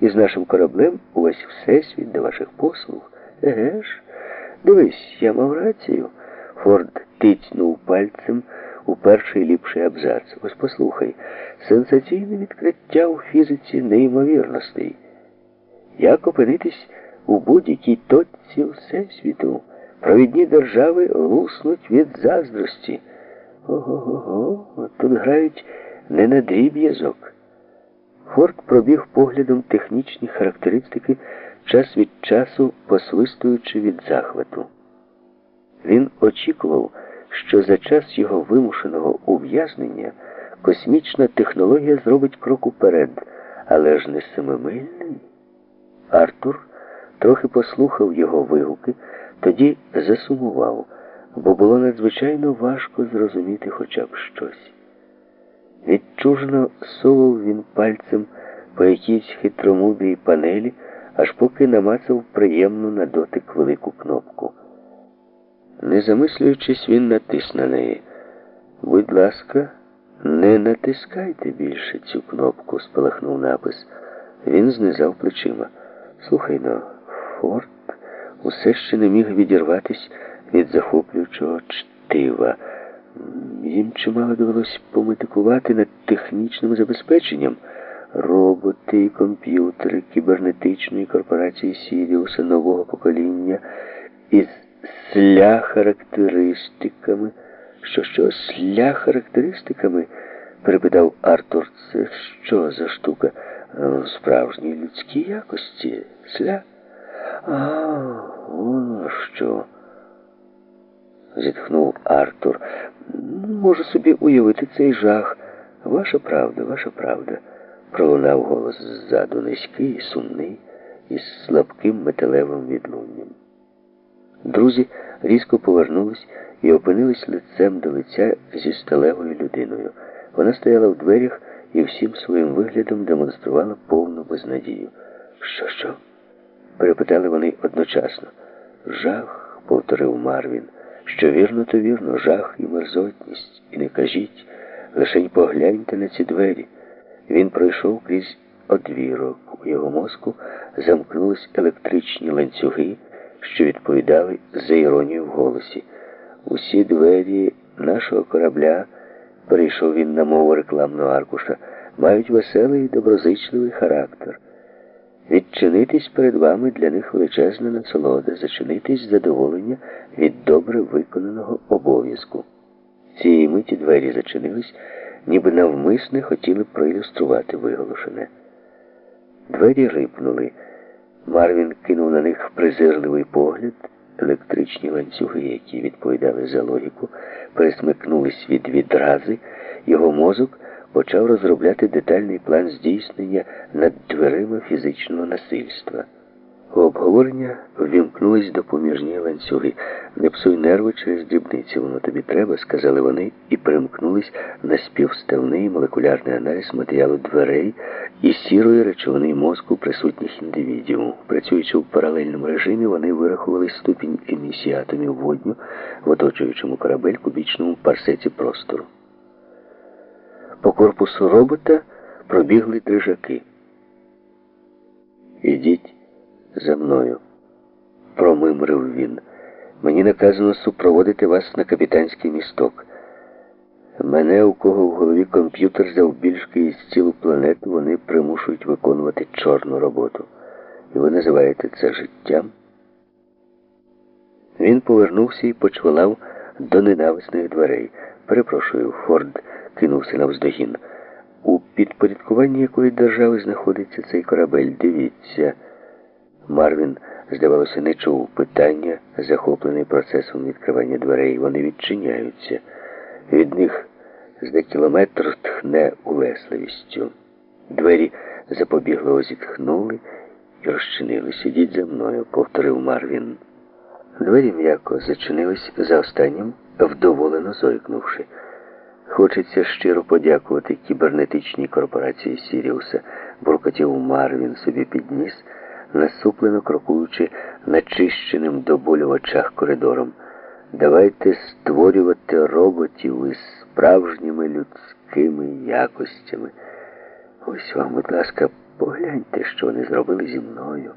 І з нашим кораблем увесь всесвіт до ваших послуг. Еге ж, дивись, я мав рацію. Форд тицьнув пальцем у перший ліпший абзац. Ось послухай, сенсаційне відкриття у фізиці неймовірностей. Як опинитись у будь-якій точці Всесвіту? Провідні держави луснуть від заздрості. Ого-го, от тут грають не на дріб'язок. Форд пробіг поглядом технічні характеристики, час від часу посвистуючи від захвату. Він очікував, що за час його вимушеного ув'язнення космічна технологія зробить крок уперед, але ж не семимильний. Артур трохи послухав його вигуки, тоді засумував, бо було надзвичайно важко зрозуміти хоча б щось. Відчужено совав він пальцем по якійсь хитромудрій панелі, аж поки намацав приємну на дотик велику кнопку. Не замислюючись, він натис на неї. Будь ласка, не натискайте більше цю кнопку, спалахнув напис. Він знизав плечима. Слухай но, Форд усе ще не міг відірватись від захоплюючого чтива. Їм чимало довелось помитикувати над технічним забезпеченням. Роботи і комп'ютери кібернетичної корпорації Сіріуса нового покоління із сля характеристиками. Що що, сля характеристиками? перепитав Артур. Це що за штука? Справжні людські якості. Сля? А, воно що? Зітхнув Артур. Можу собі уявити цей жах. Ваша правда, ваша правда, пролунав голос ззаду низький сумний, із слабким металевим відлунням. Друзі різко повернулись і опинились лицем до лиця зі сталевою людиною. Вона стояла в дверях і всім своїм виглядом демонструвала повну безнадію. Що, що? перепитали вони одночасно. Жах, повторив Марвін. Що вірно, то вірно, жах і мерзотність. І не кажіть, лишень погляньте на ці двері. Він пройшов крізь одвірок. У його мозку замкнулись електричні ланцюги, що відповідали за іронію в голосі. Усі двері нашого корабля, перейшов він на мову рекламного аркуша, мають веселий і доброзичливий характер. Відчинитись перед вами для них величезна насолода, зачинитись задоволення від добре виконаного обов'язку. Цієї миті двері зачинились, ніби навмисне хотіли проілюструвати виголошене. Двері рипнули. Марвін кинув на них презирливий погляд, електричні ланцюги, які відповідали за логіку, пересмикнулись від відрази, його мозок почав розробляти детальний план здійснення над дверима фізичного насильства. У обговорення ввімкнулись допоміжні ланцюги. Не псуй нерви через дрібниці, воно тобі треба, сказали вони, і перемкнулись на співставний молекулярний аналіз матеріалу дверей і сірої речовини мозку присутніх індивідів. Працюючи в паралельному режимі, вони вирахували ступінь емісії атомів водню в оточуючому корабель кубічному парсеці простору. По корпусу робота пробігли дрижаки. Ідіть за мною, промимрив він. Мені наказано супроводити вас на капітанський місток. Мене, у кого в голові комп'ютер завбільшки із цілу планету, вони примушують виконувати чорну роботу. І ви називаєте це життям? Він повернувся і почвалав до ненависних дверей. Перепрошую, Форд кинувся навздогін. У підпорядкуванні якої держави знаходиться цей корабель? Дивіться. Марвін, здавалося, не чув питання, захоплений процесом відкривання дверей. Вони відчиняються. Від них за кілометр тхне улесливістю. Двері запобігливо зітхнули і розчинились. Ідіть за мною, повторив Марвін. Двері м'яко зачинились за останнім, вдоволено зойкнувши. Хочеться щиро подякувати кібернетичній корпорації Сіріуса, буркотів Марвін собі підніс, насуплено крокуючи начищеним до болю в очах коридором. Давайте створювати роботів із справжніми людськими якостями. Ось вам, будь ласка, Погляньте, що вони зробили зі мною.